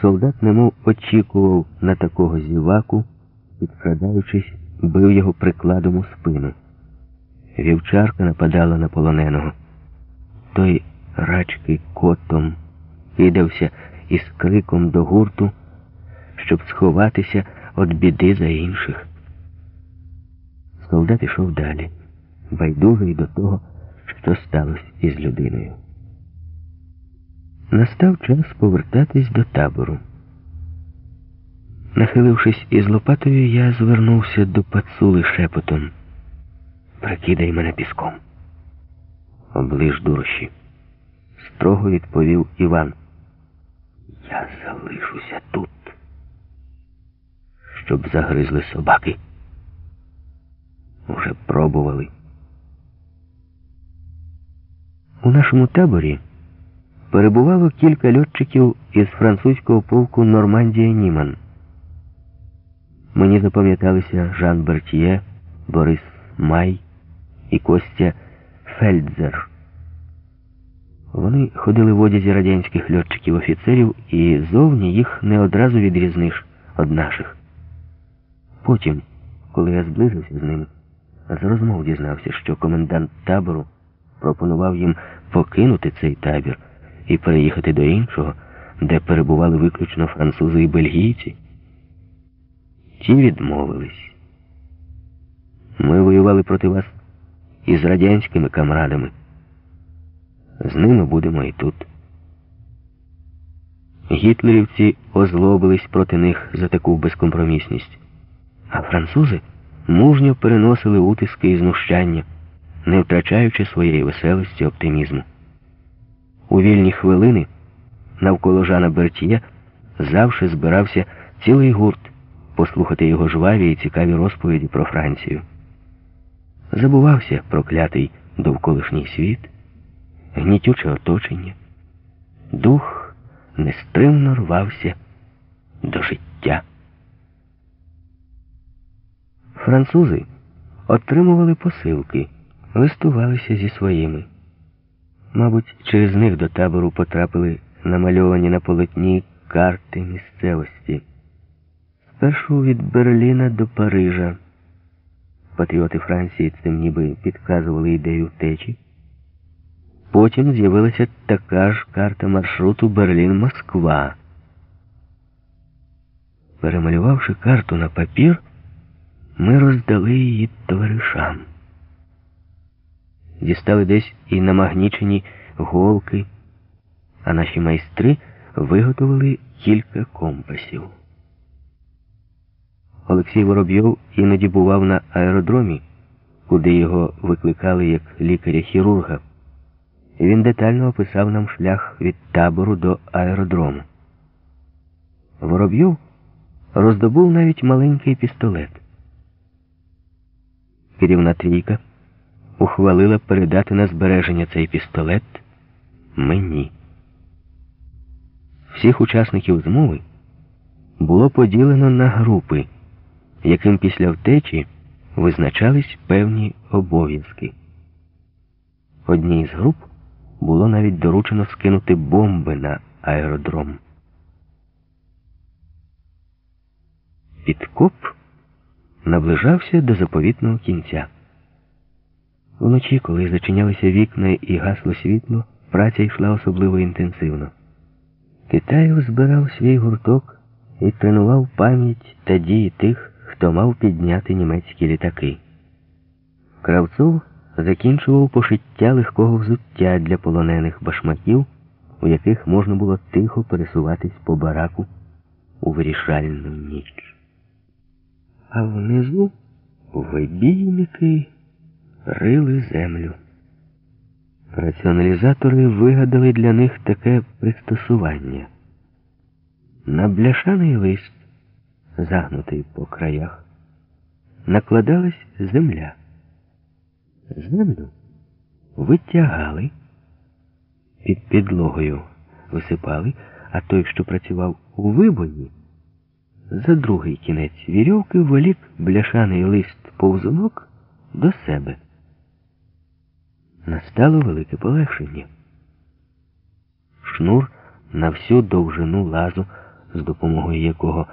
Солдат немов очікував на такого зіваку, підкрадаючись, бив його прикладом у спину. Вівчарка нападала на полоненого. Той рачки котом кидався із криком до гурту, щоб сховатися від біди за інших. Солдат ішов далі, байдужий до того, що сталося із людиною. Настав час повертатись до табору. Нахилившись із лопатою, я звернувся до пацули шепотом. Прикидай мене піском. Оближ дурощі. Строго відповів Іван. Я залишуся тут, щоб загризли собаки. Уже пробували. У нашому таборі перебувало кілька льотчиків із французького полку Нормандія Німан. Мені запам'яталися Жан Бертьє, Борис Май і Костя Фельдзер. Вони ходили в одязі радянських льотчиків-офіцерів, і зовні їх не одразу відрізниш від наших. Потім, коли я зблизився з ними, з розмов дізнався, що комендант табору пропонував їм покинути цей табір і переїхати до іншого, де перебували виключно французи і бельгійці. Ті відмовились. Ми воювали проти вас із радянськими камрадами. З ними будемо і тут. Гітлерівці озлобились проти них за таку безкомпромісність, а французи мужньо переносили утиски і знущання, не втрачаючи своєї веселості оптимізму. У вільні хвилини навколо Жана Бертьє завжди збирався цілий гурт послухати його жваві і цікаві розповіді про Францію. Забувався проклятий довколишній світ, гнітюче оточення, дух нестримно рвався до життя. Французи отримували посилки, листувалися зі своїми. Мабуть, через них до табору потрапили намальовані на полотні карти місцевості. Спершу від Берліна до Парижа. Патріоти Франції цим ніби підказували ідею втечі. Потім з'явилася така ж карта маршруту Берлін-Москва. Перемалювавши карту на папір, ми роздали її товаришам. Дістали десь і намагнічені голки, а наші майстри виготовили кілька компасів. Олексій Воробйов іноді бував на аеродромі, куди його викликали як лікаря-хірурга. Він детально описав нам шлях від табору до аеродрому. Воробйов роздобув навіть маленький пістолет. Керівна трійка ухвалила передати на збереження цей пістолет мені. Всіх учасників змови було поділено на групи, яким після втечі визначались певні обов'язки. Одній з груп було навіть доручено скинути бомби на аеродром. Підкоп наближався до заповітного кінця. Вночі, коли зачинялися вікна і гасло світло, праця йшла особливо інтенсивно. Китаєв збирав свій гурток і тренував пам'ять та дії тих, хто мав підняти німецькі літаки. Кравцов закінчував пошиття легкого взуття для полонених башмаків, у яких можна було тихо пересуватись по бараку у вирішальну ніч. А внизу вибійники рили землю. Раціоналізатори вигадали для них таке пристосування. На бляшаний лист, загнутий по краях, накладалась земля. Землю витягали, під підлогою висипали, а той, що працював у вибої, за другий кінець вірьовки волік бляшаний лист повзунок до себе. Настало велике полегшення. Шнур на всю довжину лазу з допомогою якого